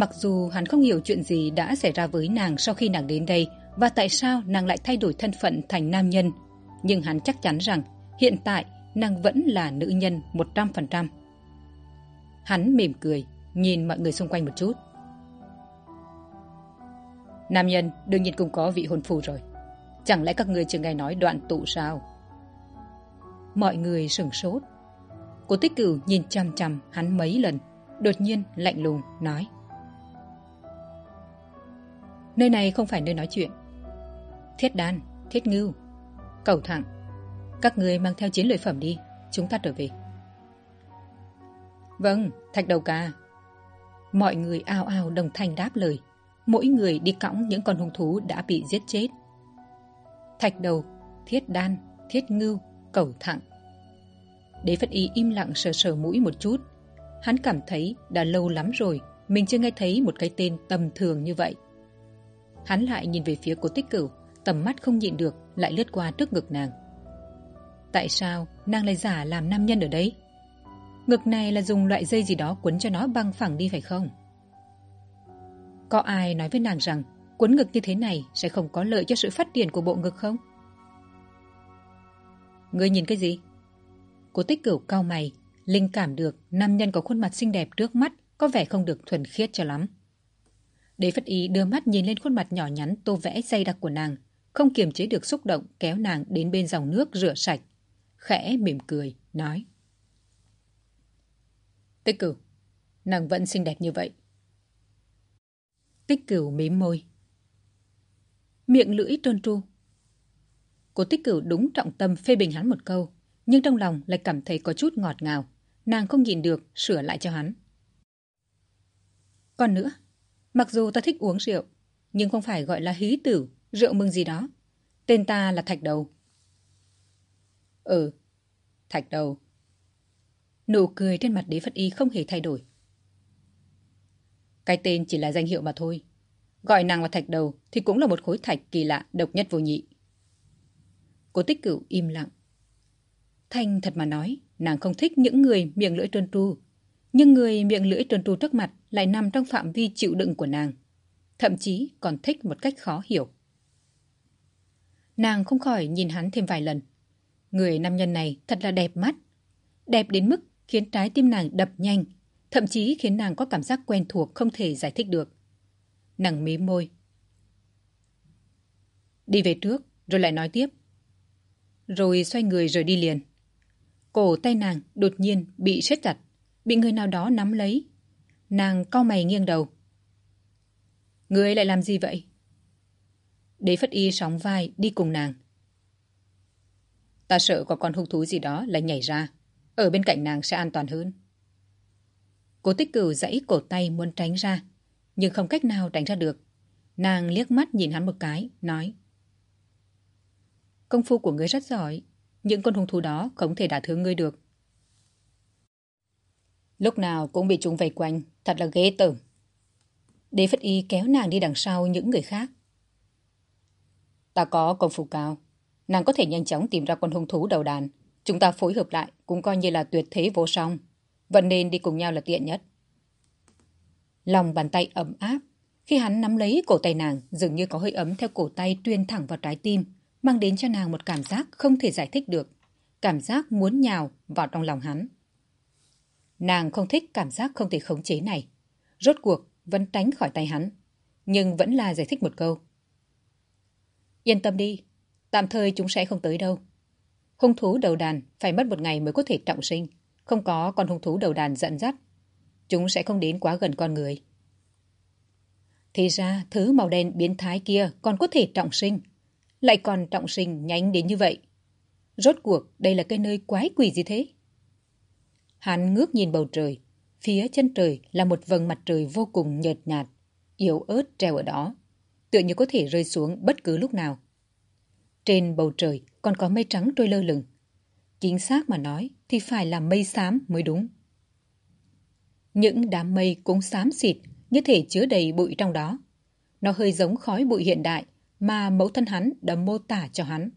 Mặc dù hắn không hiểu chuyện gì đã xảy ra với nàng sau khi nàng đến đây và tại sao nàng lại thay đổi thân phận thành nam nhân, nhưng hắn chắc chắn rằng hiện tại nàng vẫn là nữ nhân một trăm phần trăm. Hắn mỉm cười, nhìn mọi người xung quanh một chút. Nam nhân đương nhiên cũng có vị hôn phu rồi. Chẳng lẽ các người chưa nghe nói đoạn tụ sao? Mọi người sửng sốt. Cô tích cửu nhìn chăm chăm hắn mấy lần, đột nhiên lạnh lùng nói nơi này không phải nơi nói chuyện. Thiết đan, thiết ngưu, cầu thẳng, các người mang theo chiến lợi phẩm đi, chúng ta trở về. Vâng thạch đầu ca. Mọi người ao ao đồng thanh đáp lời. Mỗi người đi cõng những con hung thú đã bị giết chết. Thạch đầu, thiết đan, thiết ngưu, cầu thẳng. Đế phất ý im lặng sờ sờ mũi một chút. Hắn cảm thấy đã lâu lắm rồi, mình chưa nghe thấy một cái tên tầm thường như vậy hắn lại nhìn về phía cố tích cửu, tầm mắt không nhịn được, lại lướt qua trước ngực nàng. Tại sao nàng lại giả làm nam nhân ở đấy? Ngực này là dùng loại dây gì đó quấn cho nó băng phẳng đi phải không? Có ai nói với nàng rằng quấn ngực như thế này sẽ không có lợi cho sự phát triển của bộ ngực không? Ngươi nhìn cái gì? Cố tích cửu cao mày, linh cảm được nam nhân có khuôn mặt xinh đẹp trước mắt có vẻ không được thuần khiết cho lắm. Đế Phất Ý đưa mắt nhìn lên khuôn mặt nhỏ nhắn tô vẽ dày đặc của nàng, không kiềm chế được xúc động kéo nàng đến bên dòng nước rửa sạch. Khẽ mỉm cười, nói. Tích cửu, nàng vẫn xinh đẹp như vậy. Tích cửu mím môi. Miệng lưỡi trơn tru. Cô tích cửu đúng trọng tâm phê bình hắn một câu, nhưng trong lòng lại cảm thấy có chút ngọt ngào. Nàng không nhìn được, sửa lại cho hắn. Còn nữa, Mặc dù ta thích uống rượu, nhưng không phải gọi là hí tử, rượu mừng gì đó. Tên ta là Thạch Đầu. Ừ, Thạch Đầu. Nụ cười trên mặt đế Phật Y không hề thay đổi. Cái tên chỉ là danh hiệu mà thôi. Gọi nàng là Thạch Đầu thì cũng là một khối thạch kỳ lạ, độc nhất vô nhị. Cô tích cửu im lặng. Thanh thật mà nói, nàng không thích những người miệng lưỡi trơn tru, nhưng người miệng lưỡi trơn tru trước mặt lại nằm trong phạm vi chịu đựng của nàng, thậm chí còn thích một cách khó hiểu. Nàng không khỏi nhìn hắn thêm vài lần. Người nam nhân này thật là đẹp mắt, đẹp đến mức khiến trái tim nàng đập nhanh, thậm chí khiến nàng có cảm giác quen thuộc không thể giải thích được. Nàng mí môi. Đi về trước, rồi lại nói tiếp. Rồi xoay người rời đi liền. Cổ tay nàng đột nhiên bị siết chặt bị người nào đó nắm lấy. Nàng cau mày nghiêng đầu. Người lại làm gì vậy? Đế phất y sóng vai đi cùng nàng. Ta sợ có con hung thú gì đó lại nhảy ra. Ở bên cạnh nàng sẽ an toàn hơn. Cố tích cửu dãy cổ tay muốn tránh ra, nhưng không cách nào tránh ra được. Nàng liếc mắt nhìn hắn một cái, nói, công phu của ngươi rất giỏi những con hung thú đó không thể đả thương ngươi được lúc nào cũng bị chúng vây quanh, thật là ghê tởm. Đế phất y kéo nàng đi đằng sau những người khác. Ta có công phu cao, nàng có thể nhanh chóng tìm ra con hung thú đầu đàn. Chúng ta phối hợp lại cũng coi như là tuyệt thế vô song, vẫn nên đi cùng nhau là tiện nhất. Lòng bàn tay ấm áp, khi hắn nắm lấy cổ tay nàng, dường như có hơi ấm theo cổ tay tuyên thẳng vào trái tim, mang đến cho nàng một cảm giác không thể giải thích được. Cảm giác muốn nhào vào trong lòng hắn. Nàng không thích cảm giác không thể khống chế này. Rốt cuộc vẫn tránh khỏi tay hắn, nhưng vẫn là giải thích một câu. Yên tâm đi, tạm thời chúng sẽ không tới đâu. Hung thú đầu đàn phải mất một ngày mới có thể trọng sinh, không có con hung thú đầu đàn giận dắt. Chúng sẽ không đến quá gần con người. Thì ra thứ màu đen biến thái kia còn có thể trọng sinh. Lại còn trọng sinh nhanh đến như vậy. Rốt cuộc đây là cái nơi quái quỷ gì thế? Hắn ngước nhìn bầu trời. Phía chân trời là một vầng mặt trời vô cùng nhợt nhạt, yếu ớt treo ở đó. Tựa như có thể rơi xuống bất cứ lúc nào. Trên bầu trời còn có mây trắng trôi lơ lửng. Chính xác mà nói thì phải là mây xám mới đúng. Những đám mây cũng xám xịt như thể chứa đầy bụi trong đó. Nó hơi giống khói bụi hiện đại mà mẫu thân hắn đã mô tả cho hắn.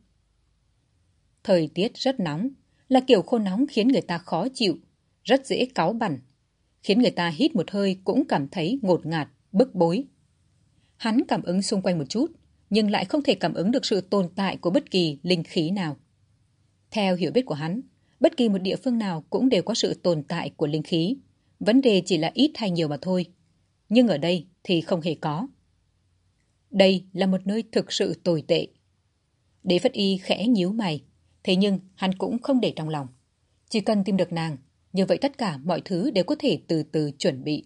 Thời tiết rất nóng, là kiểu khô nóng khiến người ta khó chịu, rất dễ cáu bẩn, khiến người ta hít một hơi cũng cảm thấy ngột ngạt, bức bối. Hắn cảm ứng xung quanh một chút, nhưng lại không thể cảm ứng được sự tồn tại của bất kỳ linh khí nào. Theo hiểu biết của hắn, bất kỳ một địa phương nào cũng đều có sự tồn tại của linh khí. Vấn đề chỉ là ít hay nhiều mà thôi. Nhưng ở đây thì không hề có. Đây là một nơi thực sự tồi tệ. Đế Phất Y khẽ nhíu mày, thế nhưng hắn cũng không để trong lòng. Chỉ cần tìm được nàng, như vậy tất cả mọi thứ đều có thể từ từ chuẩn bị.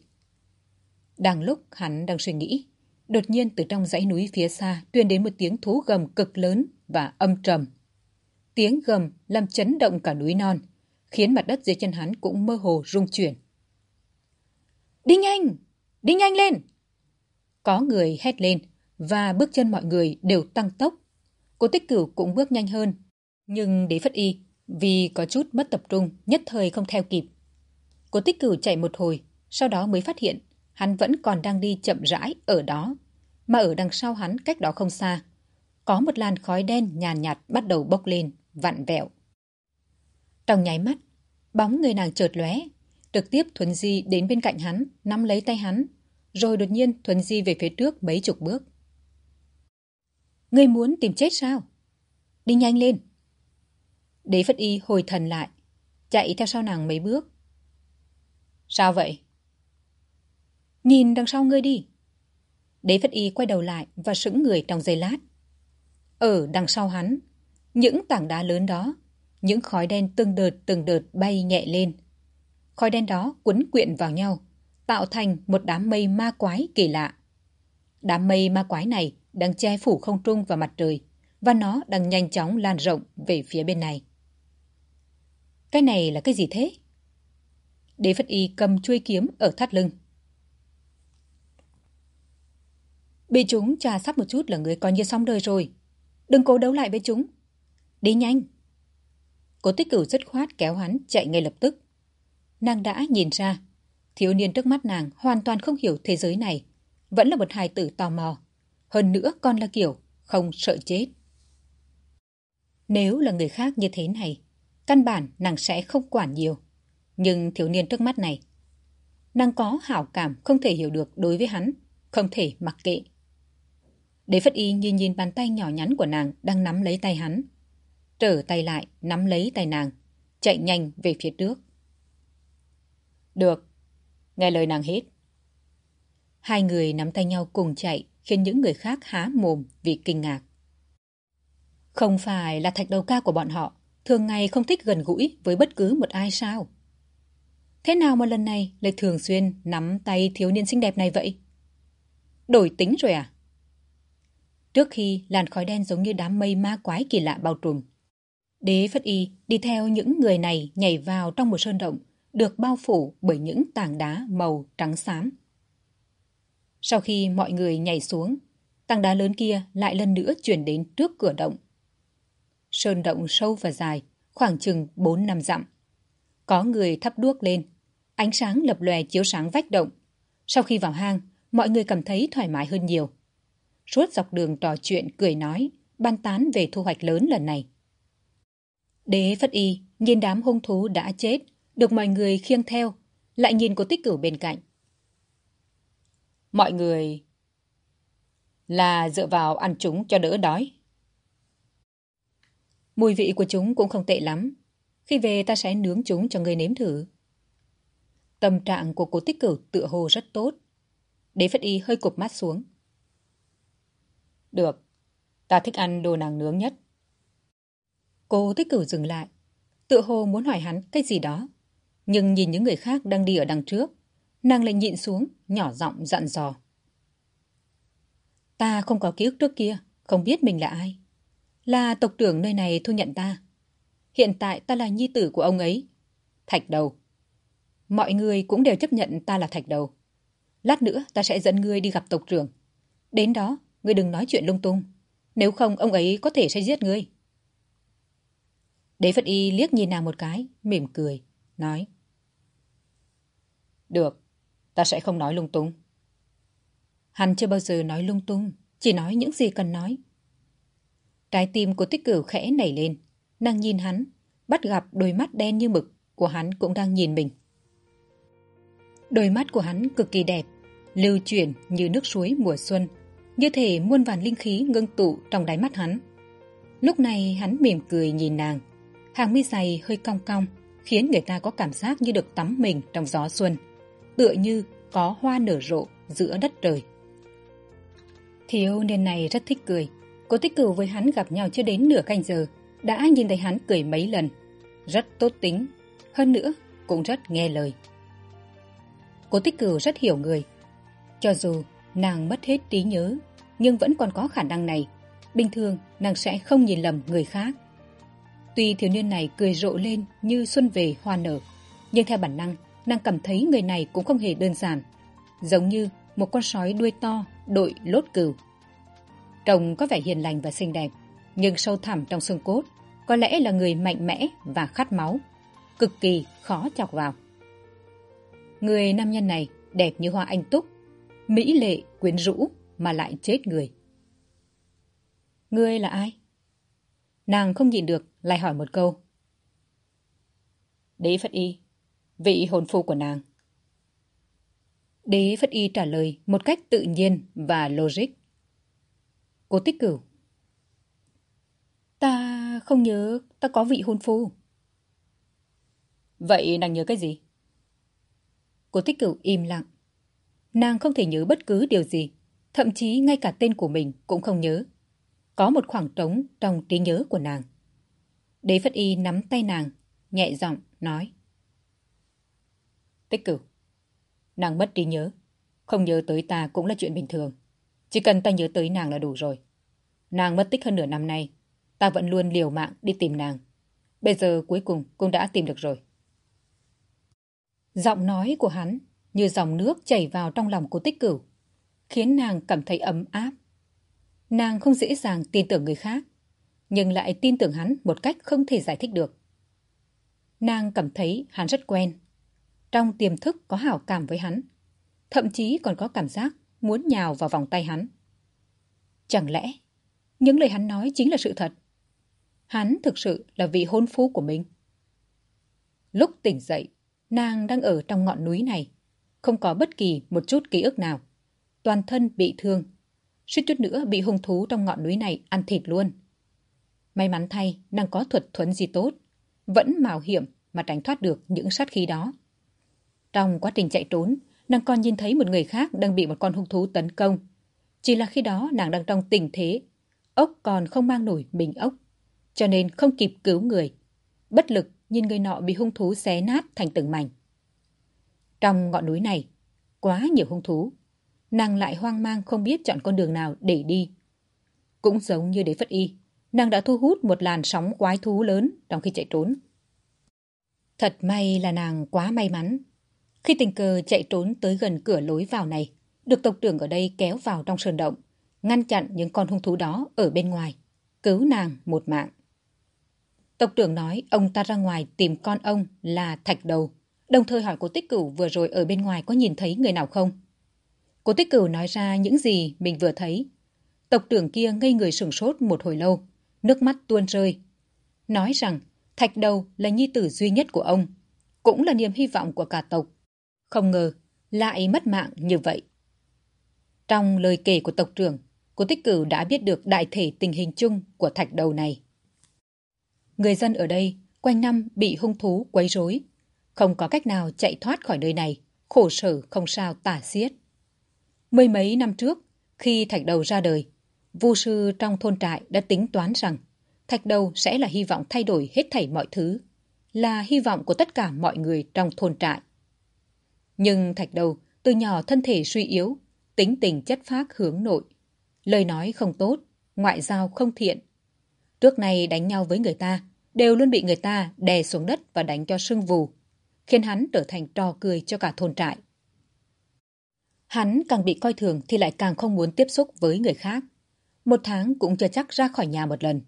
Đang lúc hắn đang suy nghĩ, đột nhiên từ trong dãy núi phía xa tuyên đến một tiếng thú gầm cực lớn và âm trầm. Tiếng gầm làm chấn động cả núi non, khiến mặt đất dưới chân hắn cũng mơ hồ rung chuyển. Đi nhanh! Đi nhanh lên! Có người hét lên, và bước chân mọi người đều tăng tốc. Cô tích cửu cũng bước nhanh hơn, nhưng đế phất y vì có chút mất tập trung nhất thời không theo kịp. cố tích cửu chạy một hồi, sau đó mới phát hiện hắn vẫn còn đang đi chậm rãi ở đó, mà ở đằng sau hắn cách đó không xa. Có một làn khói đen nhàn nhạt, nhạt bắt đầu bốc lên, vặn vẹo. Trong nháy mắt, bóng người nàng chợt lóe, trực tiếp Thuần Di đến bên cạnh hắn, nắm lấy tay hắn, rồi đột nhiên Thuần Di về phía trước mấy chục bước. Ngươi muốn tìm chết sao? Đi nhanh lên. Đế Phất Y hồi thần lại, chạy theo sau nàng mấy bước. Sao vậy? Nhìn đằng sau ngươi đi. Đế Phất Y quay đầu lại và sững người trong giây lát. Ở đằng sau hắn, những tảng đá lớn đó, những khói đen từng đợt từng đợt bay nhẹ lên. Khói đen đó quấn quyện vào nhau, tạo thành một đám mây ma quái kỳ lạ. Đám mây ma quái này đang che phủ không trung và mặt trời, và nó đang nhanh chóng lan rộng về phía bên này. Cái này là cái gì thế? Đế Phất Y cầm chuôi kiếm ở thắt lưng. Bị chúng trà sắp một chút là người coi như xong đời rồi. Đừng cố đấu lại với chúng. Đi nhanh. Cố tích cửu rất khoát kéo hắn chạy ngay lập tức. Nàng đã nhìn ra, thiếu niên trước mắt nàng hoàn toàn không hiểu thế giới này. Vẫn là một hài tử tò mò. Hơn nữa còn là kiểu không sợ chết. Nếu là người khác như thế này, căn bản nàng sẽ không quản nhiều. Nhưng thiếu niên trước mắt này, nàng có hảo cảm không thể hiểu được đối với hắn, không thể mặc kệ. Đế Phất Y nhìn nhìn bàn tay nhỏ nhắn của nàng đang nắm lấy tay hắn. Trở tay lại, nắm lấy tay nàng, chạy nhanh về phía trước. Được, nghe lời nàng hết. Hai người nắm tay nhau cùng chạy khiến những người khác há mồm vì kinh ngạc. Không phải là thạch đầu ca của bọn họ, thường ngày không thích gần gũi với bất cứ một ai sao? Thế nào mà lần này lại thường xuyên nắm tay thiếu niên xinh đẹp này vậy? Đổi tính rồi à? Trước khi làn khói đen giống như đám mây ma quái kỳ lạ bao trùm, Đế Phất Y đi theo những người này nhảy vào trong một sơn động được bao phủ bởi những tảng đá màu trắng xám. Sau khi mọi người nhảy xuống, tảng đá lớn kia lại lần nữa chuyển đến trước cửa động. Sơn động sâu và dài, khoảng chừng 4 năm dặm. Có người thắp đuốc lên, ánh sáng lập lòe chiếu sáng vách động. Sau khi vào hang, mọi người cảm thấy thoải mái hơn nhiều. Suốt dọc đường trò chuyện cười nói, ban tán về thu hoạch lớn lần này. Đế Phất Y nhìn đám hung thú đã chết, được mọi người khiêng theo, lại nhìn cô tích cửu bên cạnh. Mọi người là dựa vào ăn chúng cho đỡ đói. Mùi vị của chúng cũng không tệ lắm. Khi về ta sẽ nướng chúng cho người nếm thử. Tâm trạng của cô tích cửu tựa hồ rất tốt. Đế Phất Y hơi cụp mắt xuống. Được, ta thích ăn đồ nàng nướng nhất. Cô tích cửu dừng lại, tựa hồ muốn hỏi hắn cái gì đó. Nhưng nhìn những người khác đang đi ở đằng trước, nàng lại nhịn xuống, nhỏ giọng dặn dò. Ta không có ký ức trước kia, không biết mình là ai. Là tộc trưởng nơi này thu nhận ta. Hiện tại ta là nhi tử của ông ấy. Thạch đầu. Mọi người cũng đều chấp nhận ta là thạch đầu. Lát nữa ta sẽ dẫn ngươi đi gặp tộc trưởng. Đến đó, ngươi đừng nói chuyện lung tung. Nếu không, ông ấy có thể sẽ giết ngươi. Đế Phật Y liếc nhìn nàng một cái, mỉm cười, nói. Được, ta sẽ không nói lung tung. Hắn chưa bao giờ nói lung tung, chỉ nói những gì cần nói. Trái tim của tích cửu khẽ nảy lên, nàng nhìn hắn, bắt gặp đôi mắt đen như mực của hắn cũng đang nhìn mình. Đôi mắt của hắn cực kỳ đẹp, lưu chuyển như nước suối mùa xuân, như thể muôn vàn linh khí ngưng tụ trong đáy mắt hắn. Lúc này hắn mỉm cười nhìn nàng, hàng mi dày hơi cong cong, khiến người ta có cảm giác như được tắm mình trong gió xuân, tựa như có hoa nở rộ giữa đất trời. Thiếu niên này rất thích cười. Cô tích cửu với hắn gặp nhau chưa đến nửa canh giờ, đã nhìn thấy hắn cười mấy lần. Rất tốt tính, hơn nữa cũng rất nghe lời. Cô tích cửu rất hiểu người. Cho dù nàng mất hết trí nhớ, nhưng vẫn còn có khả năng này. Bình thường, nàng sẽ không nhìn lầm người khác. Tuy thiếu niên này cười rộ lên như xuân về hoa nở, nhưng theo bản năng, nàng cảm thấy người này cũng không hề đơn giản. Giống như một con sói đuôi to đội lốt cừu. Trông có vẻ hiền lành và xinh đẹp, nhưng sâu thẳm trong xương cốt, có lẽ là người mạnh mẽ và khát máu, cực kỳ khó chọc vào. Người nam nhân này đẹp như hoa anh túc, mỹ lệ, quyến rũ mà lại chết người. Ngươi là ai? Nàng không nhịn được, lại hỏi một câu. Đế Phất Y, vị hồn phu của nàng. Đế Phất Y trả lời một cách tự nhiên và logic. Cô tích cửu. Ta không nhớ ta có vị hôn phu. Vậy nàng nhớ cái gì? Cô tích cửu im lặng. Nàng không thể nhớ bất cứ điều gì, thậm chí ngay cả tên của mình cũng không nhớ. Có một khoảng trống trong trí nhớ của nàng. Đế Phất Y nắm tay nàng, nhẹ giọng nói. Tích cửu, nàng mất trí nhớ. Không nhớ tới ta cũng là chuyện bình thường. Chỉ cần ta nhớ tới nàng là đủ rồi. Nàng mất tích hơn nửa năm nay. Ta vẫn luôn liều mạng đi tìm nàng. Bây giờ cuối cùng cũng đã tìm được rồi. Giọng nói của hắn như dòng nước chảy vào trong lòng của tích cửu, khiến nàng cảm thấy ấm áp. Nàng không dễ dàng tin tưởng người khác, nhưng lại tin tưởng hắn một cách không thể giải thích được. Nàng cảm thấy hắn rất quen. Trong tiềm thức có hảo cảm với hắn, thậm chí còn có cảm giác muốn nhào vào vòng tay hắn. Chẳng lẽ những lời hắn nói chính là sự thật? Hắn thực sự là vị hôn phu của mình. Lúc tỉnh dậy, nàng đang ở trong ngọn núi này, không có bất kỳ một chút ký ức nào. Toàn thân bị thương, suýt chút nữa bị hung thú trong ngọn núi này ăn thịt luôn. May mắn thay, nàng có thuật thuấn gì tốt, vẫn mạo hiểm mà tránh thoát được những sát khí đó. Trong quá trình chạy trốn, nàng còn nhìn thấy một người khác đang bị một con hung thú tấn công. Chỉ là khi đó nàng đang trong tình thế, ốc còn không mang nổi bình ốc, cho nên không kịp cứu người. Bất lực nhìn người nọ bị hung thú xé nát thành từng mảnh. Trong ngọn núi này, quá nhiều hung thú, nàng lại hoang mang không biết chọn con đường nào để đi. Cũng giống như đế phất y, nàng đã thu hút một làn sóng quái thú lớn trong khi chạy trốn. Thật may là nàng quá may mắn khi tình cờ chạy trốn tới gần cửa lối vào này, được tộc trưởng ở đây kéo vào trong sơn động, ngăn chặn những con hung thú đó ở bên ngoài, cứu nàng một mạng. Tộc trưởng nói ông ta ra ngoài tìm con ông là Thạch Đầu, đồng thời hỏi cô Tích Cửu vừa rồi ở bên ngoài có nhìn thấy người nào không. Cô Tích Cửu nói ra những gì mình vừa thấy. Tộc trưởng kia ngây người sửng sốt một hồi lâu, nước mắt tuôn rơi. Nói rằng Thạch Đầu là nhi tử duy nhất của ông, cũng là niềm hy vọng của cả tộc. Không ngờ, lại mất mạng như vậy. Trong lời kể của tộc trưởng, cô tích cửu đã biết được đại thể tình hình chung của thạch đầu này. Người dân ở đây quanh năm bị hung thú quấy rối, không có cách nào chạy thoát khỏi nơi này, khổ sở không sao tả xiết. Mười mấy năm trước, khi thạch đầu ra đời, vu sư trong thôn trại đã tính toán rằng thạch đầu sẽ là hy vọng thay đổi hết thảy mọi thứ, là hy vọng của tất cả mọi người trong thôn trại. Nhưng thạch đầu từ nhỏ thân thể suy yếu, tính tình chất phác hướng nội. lời nói không tốt, ngoại giao không thiện. Trước này đánh nhau với người ta, đều luôn bị người ta đè xuống đất và đánh cho sưng vù, khiến hắn trở thành trò cười cho cả thôn trại. Hắn càng bị coi thường thì lại càng không muốn tiếp xúc với người khác. Một tháng cũng chưa chắc ra khỏi nhà một lần.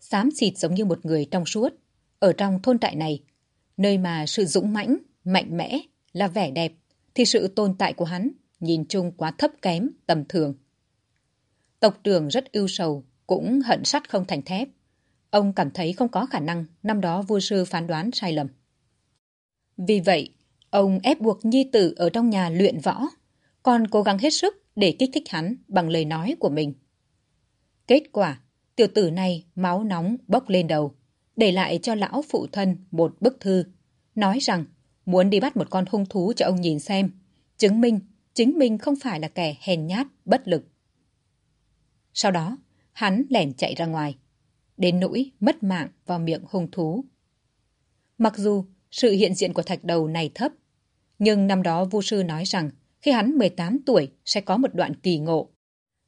Xám xịt giống như một người trong suốt. Ở trong thôn trại này, nơi mà sự dũng mãnh, mạnh mẽ là vẻ đẹp, thì sự tồn tại của hắn nhìn chung quá thấp kém, tầm thường. Tộc trưởng rất ưu sầu, cũng hận sắt không thành thép. Ông cảm thấy không có khả năng năm đó vua sư phán đoán sai lầm. Vì vậy, ông ép buộc nhi tử ở trong nhà luyện võ, còn cố gắng hết sức để kích thích hắn bằng lời nói của mình. Kết quả, tiểu tử này máu nóng bốc lên đầu, để lại cho lão phụ thân một bức thư, nói rằng muốn đi bắt một con hung thú cho ông nhìn xem, chứng minh chính mình không phải là kẻ hèn nhát, bất lực. Sau đó, hắn lẻn chạy ra ngoài, đến nỗi mất mạng vào miệng hung thú. Mặc dù sự hiện diện của thạch đầu này thấp, nhưng năm đó Vu sư nói rằng khi hắn 18 tuổi sẽ có một đoạn kỳ ngộ,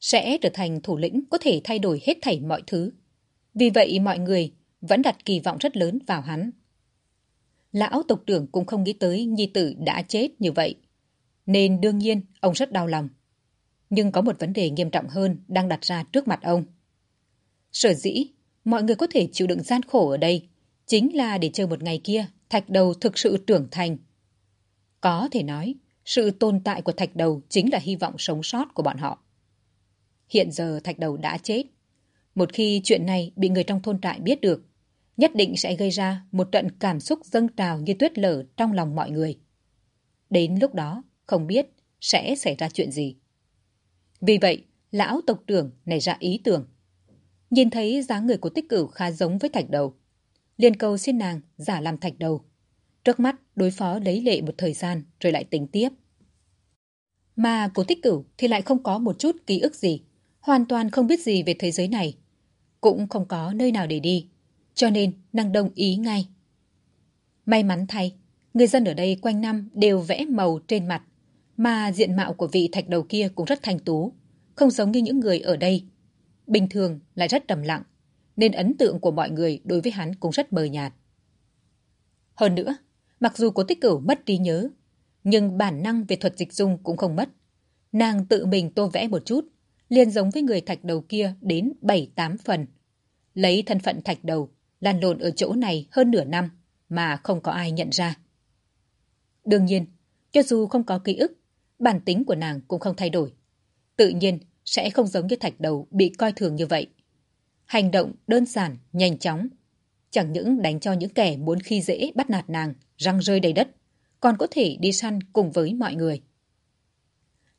sẽ trở thành thủ lĩnh có thể thay đổi hết thảy mọi thứ. Vì vậy mọi người vẫn đặt kỳ vọng rất lớn vào hắn. Lão tộc trưởng cũng không nghĩ tới nhi tử đã chết như vậy, nên đương nhiên ông rất đau lòng. Nhưng có một vấn đề nghiêm trọng hơn đang đặt ra trước mặt ông. Sở dĩ, mọi người có thể chịu đựng gian khổ ở đây chính là để chờ một ngày kia thạch đầu thực sự trưởng thành. Có thể nói, sự tồn tại của thạch đầu chính là hy vọng sống sót của bọn họ. Hiện giờ thạch đầu đã chết. Một khi chuyện này bị người trong thôn trại biết được, nhất định sẽ gây ra một trận cảm xúc dâng trào như tuyết lở trong lòng mọi người. Đến lúc đó, không biết sẽ xảy ra chuyện gì. Vì vậy, lão tộc trưởng nảy ra ý tưởng. Nhìn thấy dáng người của tích cửu khá giống với thạch đầu. liền cầu xin nàng giả làm thạch đầu. Trước mắt đối phó lấy lệ một thời gian rồi lại tính tiếp. Mà của tích cửu thì lại không có một chút ký ức gì. Hoàn toàn không biết gì về thế giới này. Cũng không có nơi nào để đi. Cho nên nàng đồng ý ngay. May mắn thay, người dân ở đây quanh năm đều vẽ màu trên mặt mà diện mạo của vị thạch đầu kia cũng rất thanh tú, không giống như những người ở đây. Bình thường lại rất trầm lặng, nên ấn tượng của mọi người đối với hắn cũng rất mờ nhạt. Hơn nữa, mặc dù cố tích cửu mất trí nhớ, nhưng bản năng về thuật dịch dung cũng không mất. Nàng tự mình tô vẽ một chút, liền giống với người thạch đầu kia đến 7-8 phần. Lấy thân phận thạch đầu, lăn lộn ở chỗ này hơn nửa năm mà không có ai nhận ra. Đương nhiên, cho dù không có ký ức, bản tính của nàng cũng không thay đổi. Tự nhiên sẽ không giống như thạch đầu bị coi thường như vậy. Hành động đơn giản, nhanh chóng. Chẳng những đánh cho những kẻ muốn khi dễ bắt nạt nàng, răng rơi đầy đất, còn có thể đi săn cùng với mọi người.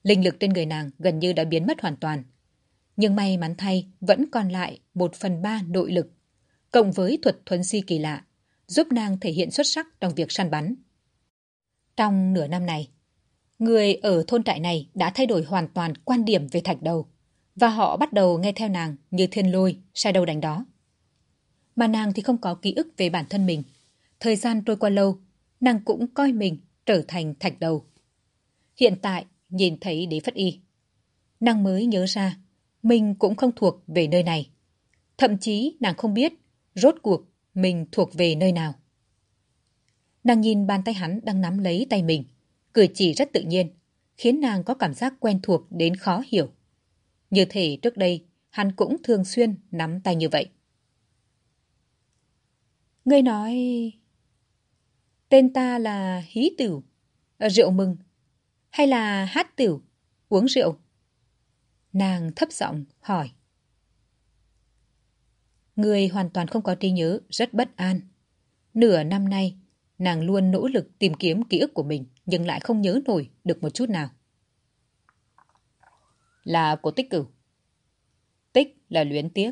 Linh lực trên người nàng gần như đã biến mất hoàn toàn. Nhưng may mắn thay vẫn còn lại một phần ba nội lực, cộng với thuật thuấn si kỳ lạ, giúp nàng thể hiện xuất sắc trong việc săn bắn. Trong nửa năm này, Người ở thôn trại này đã thay đổi hoàn toàn quan điểm về thạch đầu và họ bắt đầu nghe theo nàng như thiên lôi, sai đâu đánh đó. Mà nàng thì không có ký ức về bản thân mình. Thời gian trôi qua lâu, nàng cũng coi mình trở thành thạch đầu. Hiện tại, nhìn thấy đế phất y. Nàng mới nhớ ra, mình cũng không thuộc về nơi này. Thậm chí nàng không biết, rốt cuộc mình thuộc về nơi nào. Nàng nhìn bàn tay hắn đang nắm lấy tay mình cười chỉ rất tự nhiên, khiến nàng có cảm giác quen thuộc đến khó hiểu. Như thể trước đây, hắn cũng thường xuyên nắm tay như vậy. Ngươi nói... Tên ta là hí tửu, rượu mừng, hay là hát tửu, uống rượu? Nàng thấp giọng hỏi. Người hoàn toàn không có trí nhớ, rất bất an. Nửa năm nay, nàng luôn nỗ lực tìm kiếm ký ức của mình nhưng lại không nhớ nổi được một chút nào. Là của tích cửu. Tích là luyến tiếc.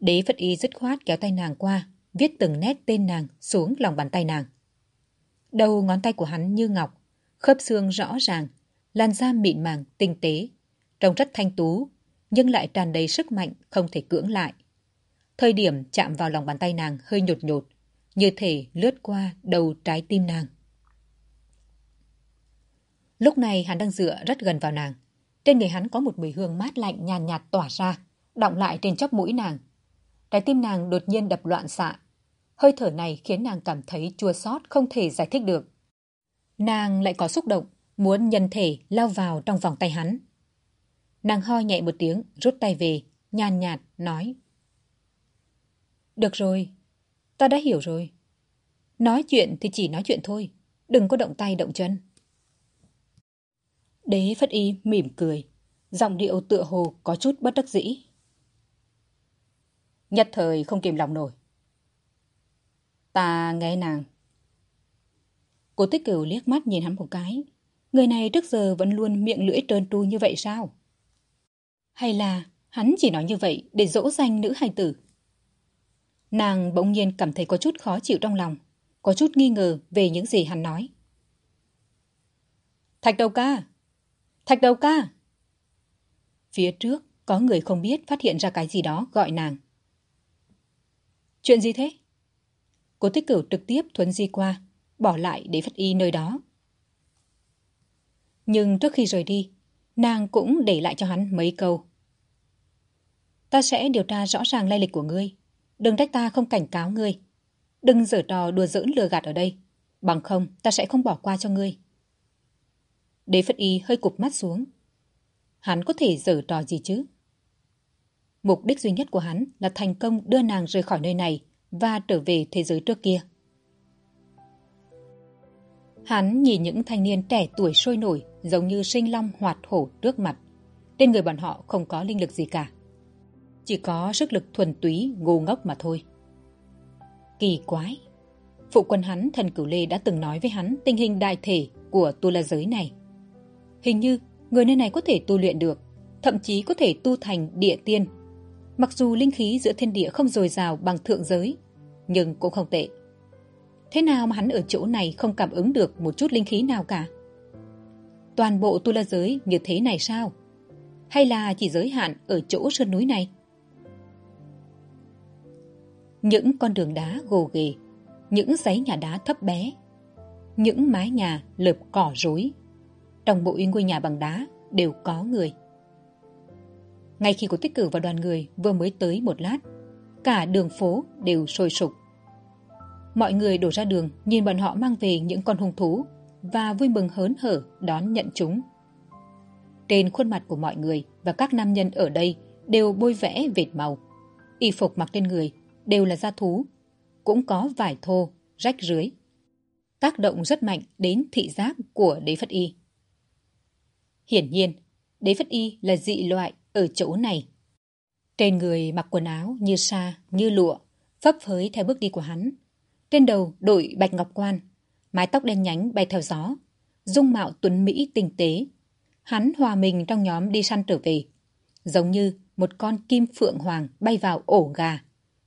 Đế Phất Y dứt khoát kéo tay nàng qua, viết từng nét tên nàng xuống lòng bàn tay nàng. Đầu ngón tay của hắn như ngọc, khớp xương rõ ràng, làn da mịn màng, tinh tế, trông rất thanh tú, nhưng lại tràn đầy sức mạnh không thể cưỡng lại. Thời điểm chạm vào lòng bàn tay nàng hơi nhột nhột, như thể lướt qua đầu trái tim nàng. Lúc này hắn đang dựa rất gần vào nàng, Trên người hắn có một mùi hương mát lạnh nhàn nhạt, nhạt tỏa ra, đọng lại trên chóp mũi nàng. Trái tim nàng đột nhiên đập loạn xạ. Hơi thở này khiến nàng cảm thấy chua xót không thể giải thích được. Nàng lại có xúc động, muốn nhân thể lao vào trong vòng tay hắn. Nàng ho nhẹ một tiếng, rút tay về, nhàn nhạt, nói. Được rồi, ta đã hiểu rồi. Nói chuyện thì chỉ nói chuyện thôi, đừng có động tay động chân. Đế Phất Y mỉm cười, giọng điệu tựa hồ có chút bất đắc dĩ. Nhất thời không kìm lòng nổi. Ta nghe nàng. Cô tích cửu liếc mắt nhìn hắn một cái. Người này trước giờ vẫn luôn miệng lưỡi trơn tru như vậy sao? Hay là hắn chỉ nói như vậy để dỗ danh nữ hài tử? Nàng bỗng nhiên cảm thấy có chút khó chịu trong lòng, có chút nghi ngờ về những gì hắn nói. Thạch đầu ca! Thạch đầu ca! Phía trước có người không biết phát hiện ra cái gì đó gọi nàng. Chuyện gì thế? Cô tích cửu trực tiếp thuấn di qua, bỏ lại để phất y nơi đó. Nhưng trước khi rời đi, nàng cũng để lại cho hắn mấy câu. Ta sẽ điều tra rõ ràng lai lịch của ngươi. Đừng trách ta không cảnh cáo ngươi. Đừng giở trò đùa giỡn lừa gạt ở đây. Bằng không, ta sẽ không bỏ qua cho ngươi. Đế Phất Y hơi cụp mắt xuống. Hắn có thể giở trò gì chứ? Mục đích duy nhất của hắn là thành công đưa nàng rời khỏi nơi này và trở về thế giới trước kia. Hắn nhìn những thanh niên trẻ tuổi sôi nổi giống như sinh long hoạt hổ trước mặt. Trên người bọn họ không có linh lực gì cả. Chỉ có sức lực thuần túy ngu ngốc mà thôi. Kỳ quái! Phụ quân hắn thần cửu lê đã từng nói với hắn tình hình đại thể của tu la giới này. Hình như người nơi này có thể tu luyện được, thậm chí có thể tu thành địa tiên. Mặc dù linh khí giữa thiên địa không dồi dào bằng thượng giới, nhưng cũng không tệ. Thế nào mà hắn ở chỗ này không cảm ứng được một chút linh khí nào cả? Toàn bộ tu la giới như thế này sao? Hay là chỉ giới hạn ở chỗ sơn núi này? Những con đường đá gồ ghề, những dãy nhà đá thấp bé, những mái nhà lợp cỏ rối. Trong mỗi ngôi nhà bằng đá đều có người. Ngay khi cuộc tích cử và đoàn người vừa mới tới một lát, cả đường phố đều sôi sục. Mọi người đổ ra đường nhìn bọn họ mang về những con hung thú và vui mừng hớn hở đón nhận chúng. Trên khuôn mặt của mọi người và các nam nhân ở đây đều bôi vẽ vệt màu. Y phục mặc trên người đều là da thú, cũng có vải thô, rách rưới. Tác động rất mạnh đến thị giác của đế phất y. Hiển nhiên, đế phất y là dị loại ở chỗ này. Trên người mặc quần áo như sa, như lụa, phấp phới theo bước đi của hắn. Trên đầu đội bạch ngọc quan, mái tóc đen nhánh bay theo gió, dung mạo tuấn Mỹ tinh tế. Hắn hòa mình trong nhóm đi săn trở về, giống như một con kim phượng hoàng bay vào ổ gà,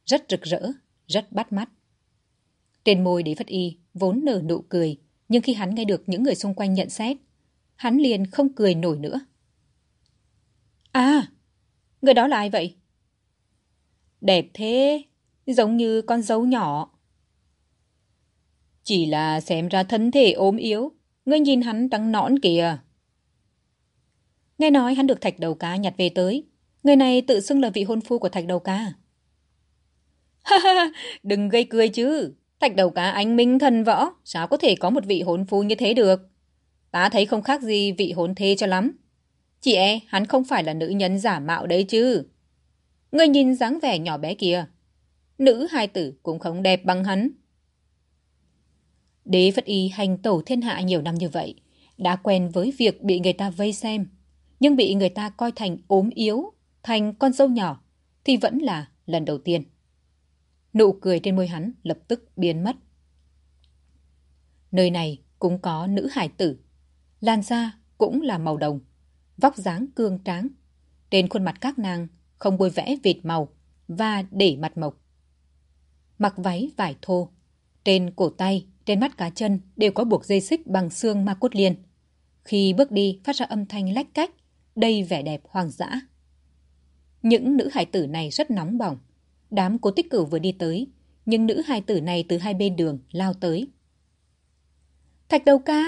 rất rực rỡ, rất bắt mắt. Trên môi đế phất y vốn nở nụ cười, nhưng khi hắn nghe được những người xung quanh nhận xét, hắn liền không cười nổi nữa. À, người đó là ai vậy? Đẹp thế, giống như con dấu nhỏ. Chỉ là xem ra thân thể ốm yếu, ngươi nhìn hắn trắng nõn kìa. Nghe nói hắn được thạch đầu cá nhặt về tới, người này tự xưng là vị hôn phu của thạch đầu cá. Đừng gây cười chứ, thạch đầu cá anh minh thần võ, sao có thể có một vị hôn phu như thế được? Ta thấy không khác gì vị hôn thê cho lắm. Chị e, hắn không phải là nữ nhân giả mạo đấy chứ. Người nhìn dáng vẻ nhỏ bé kia Nữ hai tử cũng không đẹp bằng hắn. Đế Phất Y hành tẩu thiên hạ nhiều năm như vậy, đã quen với việc bị người ta vây xem, nhưng bị người ta coi thành ốm yếu, thành con dâu nhỏ, thì vẫn là lần đầu tiên. Nụ cười trên môi hắn lập tức biến mất. Nơi này cũng có nữ hải tử, làn da cũng là màu đồng, vóc dáng cương tráng. Trên khuôn mặt các nàng không bôi vẽ vịt màu và để mặt mộc. Mặc váy vải thô, trên cổ tay, trên mắt cá chân đều có buộc dây xích bằng xương ma cốt liên. Khi bước đi phát ra âm thanh lách cách, đầy vẻ đẹp hoang dã. Những nữ hải tử này rất nóng bỏng. Đám cố tích cửu vừa đi tới, nhưng nữ hài tử này từ hai bên đường lao tới. Thạch đầu ca,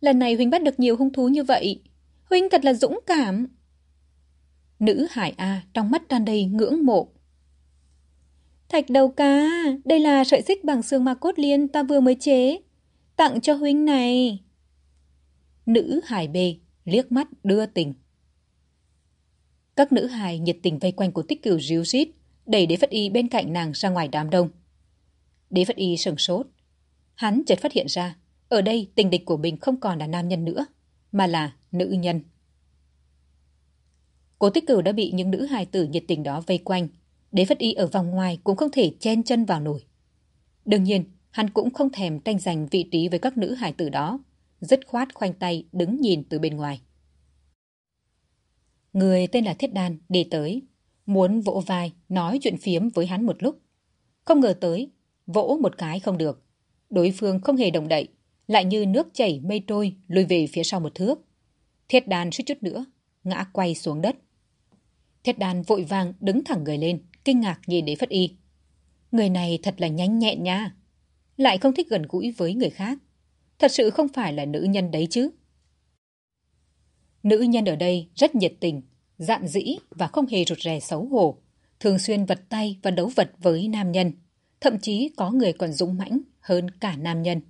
lần này huynh bắt được nhiều hung thú như vậy. Huynh thật là dũng cảm. Nữ hải A trong mắt tràn đầy ngưỡng mộ. Thạch đầu ca, đây là sợi xích bằng xương ma cốt liên ta vừa mới chế. Tặng cho huynh này. Nữ hải B liếc mắt đưa tình. Các nữ hài nhiệt tình vây quanh của tích cửu ríu rít, đẩy đế phất y bên cạnh nàng ra ngoài đám đông. Đế phất y sừng sốt. Hắn chợt phát hiện ra, ở đây tình địch của mình không còn là nam nhân nữa, mà là nữ nhân. Cố tích cửu đã bị những nữ hài tử nhiệt tình đó vây quanh. Đế phất y ở vòng ngoài cũng không thể chen chân vào nổi. Đương nhiên, hắn cũng không thèm tranh giành vị trí với các nữ hài tử đó. Dứt khoát khoanh tay đứng nhìn từ bên ngoài. Người tên là Thiết Đan đi tới, muốn vỗ vai, nói chuyện phiếm với hắn một lúc. Không ngờ tới, vỗ một cái không được. Đối phương không hề động đậy, lại như nước chảy mây trôi lùi về phía sau một thước. Thiết đàn suýt chút nữa, ngã quay xuống đất. Thiết đàn vội vàng đứng thẳng người lên, kinh ngạc nhìn đế phất y. Người này thật là nhanh nhẹn nha. Lại không thích gần gũi với người khác. Thật sự không phải là nữ nhân đấy chứ. Nữ nhân ở đây rất nhiệt tình, dạn dĩ và không hề rụt rè xấu hổ, thường xuyên vật tay và đấu vật với nam nhân, thậm chí có người còn dũng mãnh hơn cả nam nhân.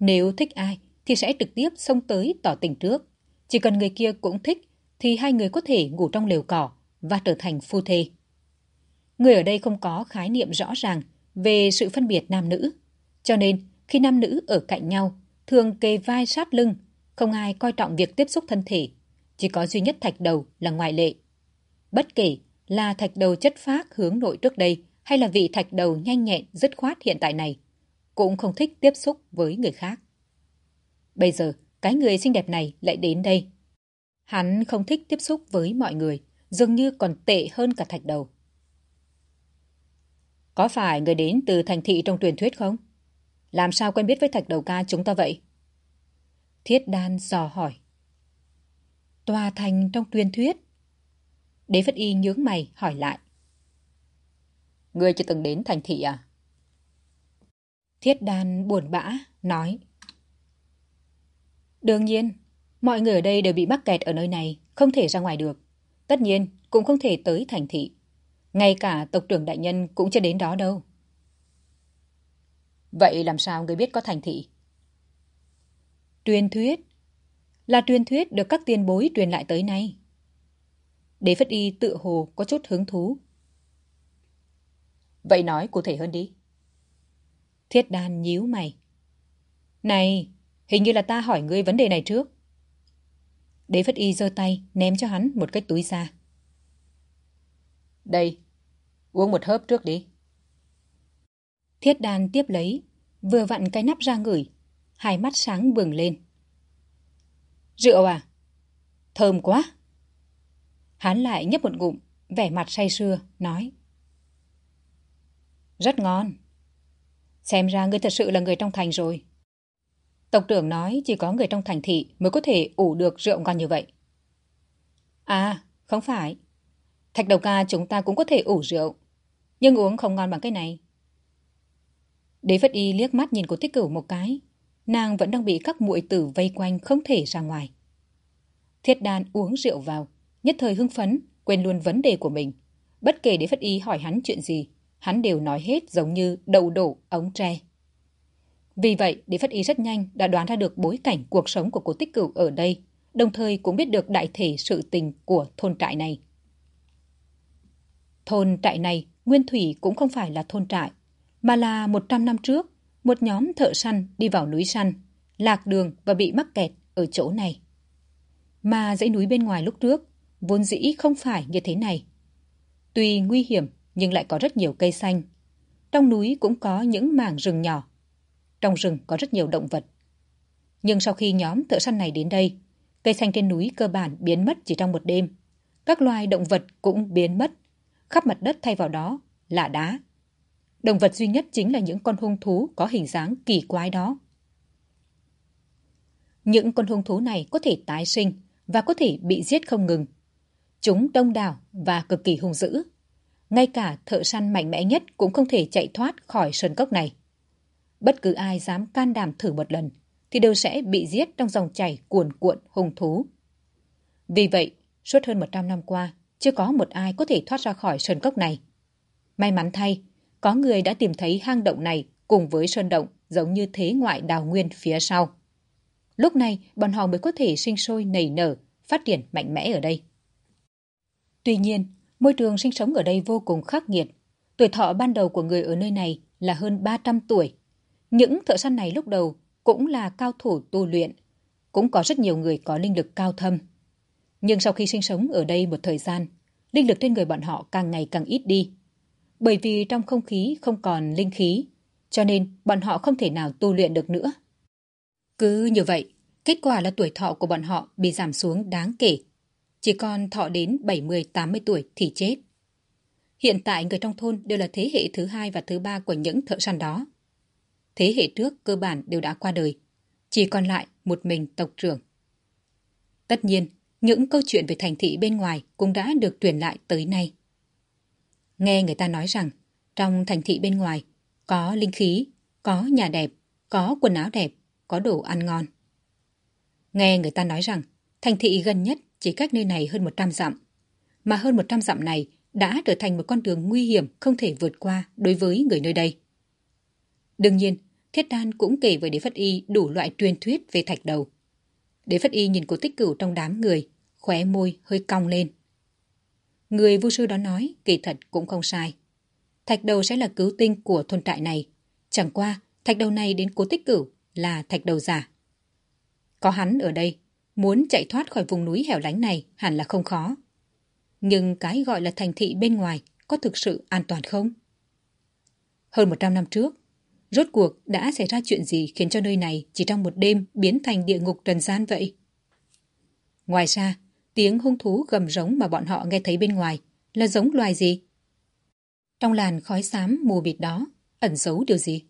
Nếu thích ai thì sẽ trực tiếp xông tới tỏ tình trước. Chỉ cần người kia cũng thích thì hai người có thể ngủ trong lều cỏ và trở thành phu thê. Người ở đây không có khái niệm rõ ràng về sự phân biệt nam nữ. Cho nên, khi nam nữ ở cạnh nhau, thường kề vai sát lưng không ai coi trọng việc tiếp xúc thân thể, chỉ có duy nhất thạch đầu là ngoại lệ. Bất kể là thạch đầu chất phác hướng nội trước đây hay là vị thạch đầu nhanh nhẹn dứt khoát hiện tại này, cũng không thích tiếp xúc với người khác. Bây giờ, cái người xinh đẹp này lại đến đây. Hắn không thích tiếp xúc với mọi người, dường như còn tệ hơn cả thạch đầu. Có phải người đến từ thành thị trong truyền thuyết không? Làm sao quen biết với thạch đầu ca chúng ta vậy? Thiết đan dò hỏi. Tòa thành trong truyền thuyết. Đế Phất Y nhướng mày hỏi lại. Ngươi chưa từng đến thành thị à? Thiết đan buồn bã, nói. Đương nhiên, mọi người ở đây đều bị mắc kẹt ở nơi này, không thể ra ngoài được. Tất nhiên, cũng không thể tới thành thị. Ngay cả tộc trưởng đại nhân cũng chưa đến đó đâu. Vậy làm sao người biết có thành thị? Truyền thuyết là truyền thuyết được các tiền bối truyền lại tới nay. Đế Phất Y tự hồ có chút hứng thú. Vậy nói cụ thể hơn đi. Thiết đan nhíu mày. Này, hình như là ta hỏi ngươi vấn đề này trước. Đế Phất Y giơ tay ném cho hắn một cái túi ra. Đây, uống một hớp trước đi. Thiết đan tiếp lấy, vừa vặn cái nắp ra ngửi, hai mắt sáng bừng lên. Rượu à? Thơm quá. Hắn lại nhấp một ngụm, vẻ mặt say sưa, nói. Rất ngon. Xem ra ngươi thật sự là người trong thành rồi. Tộc trưởng nói chỉ có người trong thành thị mới có thể ủ được rượu ngon như vậy. À, không phải. Thạch đầu ca chúng ta cũng có thể ủ rượu, nhưng uống không ngon bằng cái này. Đế Phất Y liếc mắt nhìn cô tích cửu một cái. Nàng vẫn đang bị các muội tử vây quanh không thể ra ngoài. Thiết đan uống rượu vào, nhất thời hưng phấn, quên luôn vấn đề của mình. Bất kể Đế Phất Y hỏi hắn chuyện gì, hắn đều nói hết giống như đầu đổ ống tre. Vì vậy, Đế Phất Y rất nhanh đã đoán ra được bối cảnh cuộc sống của cô tích cửu ở đây, đồng thời cũng biết được đại thể sự tình của thôn trại này. Thôn trại này, nguyên thủy cũng không phải là thôn trại, mà là 100 năm trước, một nhóm thợ săn đi vào núi săn, lạc đường và bị mắc kẹt ở chỗ này. Mà dãy núi bên ngoài lúc trước, vốn dĩ không phải như thế này. Tuy nguy hiểm nhưng lại có rất nhiều cây xanh. Trong núi cũng có những mảng rừng nhỏ. Trong rừng có rất nhiều động vật. Nhưng sau khi nhóm thợ săn này đến đây, cây xanh trên núi cơ bản biến mất chỉ trong một đêm. Các loài động vật cũng biến mất. Khắp mặt đất thay vào đó là đá. Động vật duy nhất chính là những con hung thú có hình dáng kỳ quái đó. Những con hung thú này có thể tái sinh và có thể bị giết không ngừng. Chúng đông đảo và cực kỳ hung dữ. Ngay cả thợ săn mạnh mẽ nhất cũng không thể chạy thoát khỏi sơn cốc này. Bất cứ ai dám can đảm thử một lần thì đều sẽ bị giết trong dòng chảy cuồn cuộn hung thú. Vì vậy, suốt hơn 100 năm qua, chưa có một ai có thể thoát ra khỏi sơn cốc này. May mắn thay, có người đã tìm thấy hang động này cùng với sơn động giống như thế ngoại đào nguyên phía sau. Lúc này, bọn họ mới có thể sinh sôi nảy nở, phát triển mạnh mẽ ở đây. Tuy nhiên, môi trường sinh sống ở đây vô cùng khắc nghiệt. Tuổi thọ ban đầu của người ở nơi này là hơn 300 tuổi. Những thợ săn này lúc đầu cũng là cao thủ tu luyện, cũng có rất nhiều người có linh lực cao thâm. Nhưng sau khi sinh sống ở đây một thời gian, linh lực trên người bọn họ càng ngày càng ít đi. Bởi vì trong không khí không còn linh khí, cho nên bọn họ không thể nào tu luyện được nữa. Cứ như vậy, kết quả là tuổi thọ của bọn họ bị giảm xuống đáng kể. Chỉ còn thọ đến 70-80 tuổi thì chết. Hiện tại người trong thôn đều là thế hệ thứ hai và thứ ba của những thợ săn đó. Thế hệ trước cơ bản đều đã qua đời. Chỉ còn lại một mình tộc trưởng. Tất nhiên, những câu chuyện về thành thị bên ngoài cũng đã được truyền lại tới nay. Nghe người ta nói rằng, trong thành thị bên ngoài có linh khí, có nhà đẹp, có quần áo đẹp, có đồ ăn ngon. Nghe người ta nói rằng, thành thị gần nhất chỉ cách nơi này hơn 100 dặm. Mà hơn 100 dặm này đã trở thành một con đường nguy hiểm không thể vượt qua đối với người nơi đây. Đương nhiên, Thiết Đan cũng kể với Đế Phất Y đủ loại truyền thuyết về thạch đầu. Đế Phất Y nhìn cổ tích cửu trong đám người, khóe môi hơi cong lên. Người vô sư đó nói, kỳ thật cũng không sai. Thạch đầu sẽ là cứu tinh của thôn trại này. Chẳng qua, thạch đầu này đến cố tích cửu là thạch đầu giả. Có hắn ở đây, muốn chạy thoát khỏi vùng núi hẻo lánh này hẳn là không khó. Nhưng cái gọi là thành thị bên ngoài có thực sự an toàn không? Hơn 100 năm trước, rốt cuộc đã xảy ra chuyện gì khiến cho nơi này chỉ trong một đêm biến thành địa ngục trần gian vậy? Ngoài ra, tiếng hung thú gầm rống mà bọn họ nghe thấy bên ngoài là giống loài gì? Trong làn khói xám mù mịt đó, ẩn giấu điều gì?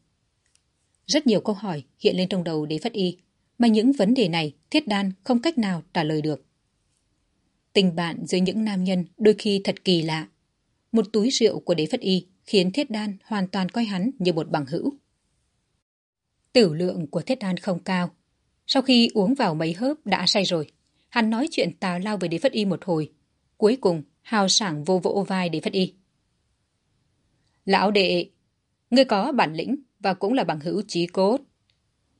Rất nhiều câu hỏi hiện lên trong đầu đế phất y, mà những vấn đề này thiết đan không cách nào trả lời được. Tình bạn giữa những nam nhân đôi khi thật kỳ lạ. Một túi rượu của đế phất y khiến thiết đan hoàn toàn coi hắn như một bằng hữu. Tử lượng của thiết đan không cao. Sau khi uống vào mấy hớp đã say rồi, hắn nói chuyện tào lao với đế phất y một hồi. Cuối cùng, hào sảng vô vỗ vai đế phất y. Lão đệ, ngươi có bản lĩnh và cũng là bằng hữu trí cốt.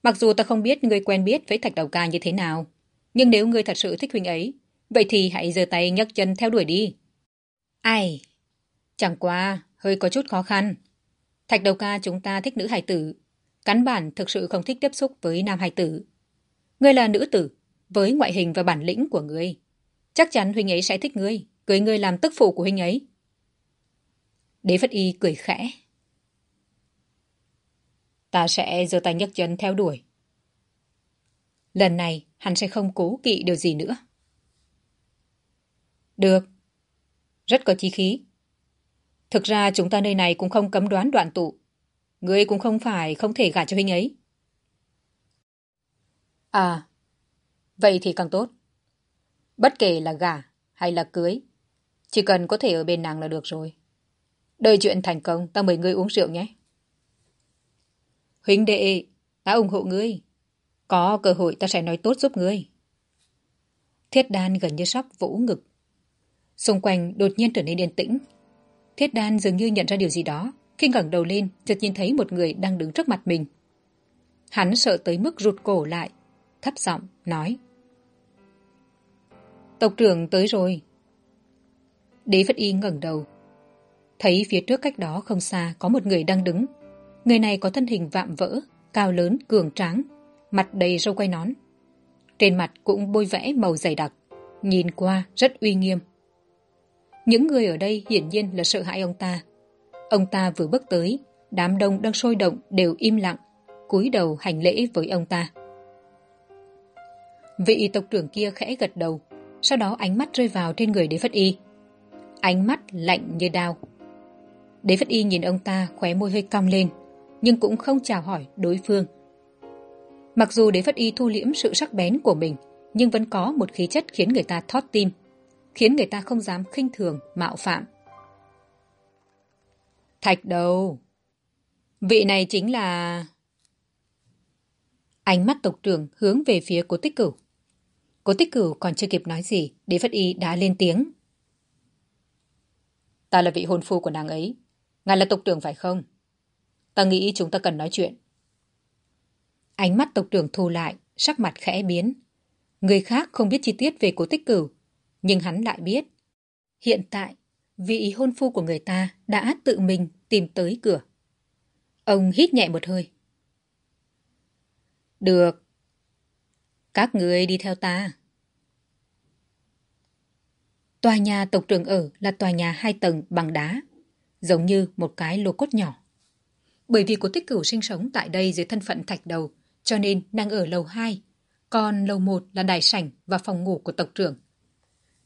Mặc dù ta không biết ngươi quen biết với thạch đầu ca như thế nào, nhưng nếu ngươi thật sự thích huynh ấy, vậy thì hãy giơ tay nhấc chân theo đuổi đi. Ai? Chẳng qua, hơi có chút khó khăn. Thạch đầu ca chúng ta thích nữ hài tử. Cắn bản thực sự không thích tiếp xúc với nam hài tử. Ngươi là nữ tử, với ngoại hình và bản lĩnh của ngươi. Chắc chắn huynh ấy sẽ thích ngươi, cưới ngươi làm tức phụ của huynh ấy. Đế Phất Y cười khẽ. Ta sẽ giơ tay nhấc chân theo đuổi. Lần này hắn sẽ không cố kỵ điều gì nữa. Được. Rất có chí khí. Thực ra chúng ta nơi này cũng không cấm đoán đoạn tụ. Ngươi cũng không phải không thể gả cho huynh ấy. À, vậy thì càng tốt. Bất kể là gả hay là cưới, chỉ cần có thể ở bên nàng là được rồi. Đời chuyện thành công, ta mời ngươi uống rượu nhé. Huynh đệ, ta ủng hộ ngươi. Có cơ hội ta sẽ nói tốt giúp ngươi. Thiết đan gần như sắp vỗ ngực. Xung quanh đột nhiên trở nên yên tĩnh. Thiết đan dường như nhận ra điều gì đó. Khi ngẩng đầu lên, chợt nhìn thấy một người đang đứng trước mặt mình. Hắn sợ tới mức rụt cổ lại, thấp giọng nói. Tộc trưởng tới rồi. Đế Phất Y ngẩng đầu, Thấy phía trước cách đó không xa có một người đang đứng. Người này có thân hình vạm vỡ, cao lớn, cường tráng, mặt đầy râu quay nón. Trên mặt cũng bôi vẽ màu dày đặc, nhìn qua rất uy nghiêm. Những người ở đây hiển nhiên là sợ hãi ông ta. Ông ta vừa bước tới, đám đông đang sôi động đều im lặng, cúi đầu hành lễ với ông ta. Vị tộc trưởng kia khẽ gật đầu, sau đó ánh mắt rơi vào trên người đế phất y. Ánh mắt lạnh như đao. Đế Phất Y nhìn ông ta khóe môi hơi cong lên, nhưng cũng không chào hỏi đối phương. Mặc dù Đế Phất Y thu liễm sự sắc bén của mình, nhưng vẫn có một khí chất khiến người ta thót tim, khiến người ta không dám khinh thường, mạo phạm. Thạch đầu! Vị này chính là... Ánh mắt tộc trưởng hướng về phía cố tích cửu. Cố tích cửu còn chưa kịp nói gì, đế phất y đã lên tiếng. Ta là vị hôn phu của nàng ấy. Ngài là tộc trưởng phải không? Ta nghĩ chúng ta cần nói chuyện. Ánh mắt tộc trưởng thu lại, sắc mặt khẽ biến. Người khác không biết chi tiết về cố tích cửu, nhưng hắn lại biết. Hiện tại, vị hôn phu của người ta đã tự mình tìm tới cửa. Ông hít nhẹ một hơi. Được. Các người đi theo ta. Tòa nhà tộc trưởng ở là tòa nhà hai tầng bằng đá, giống như một cái lô cốt nhỏ. Bởi vì cô tích cửu sinh sống tại đây dưới thân phận thạch đầu, cho nên đang ở lầu 2, còn lầu 1 là đại sảnh và phòng ngủ của tộc trưởng.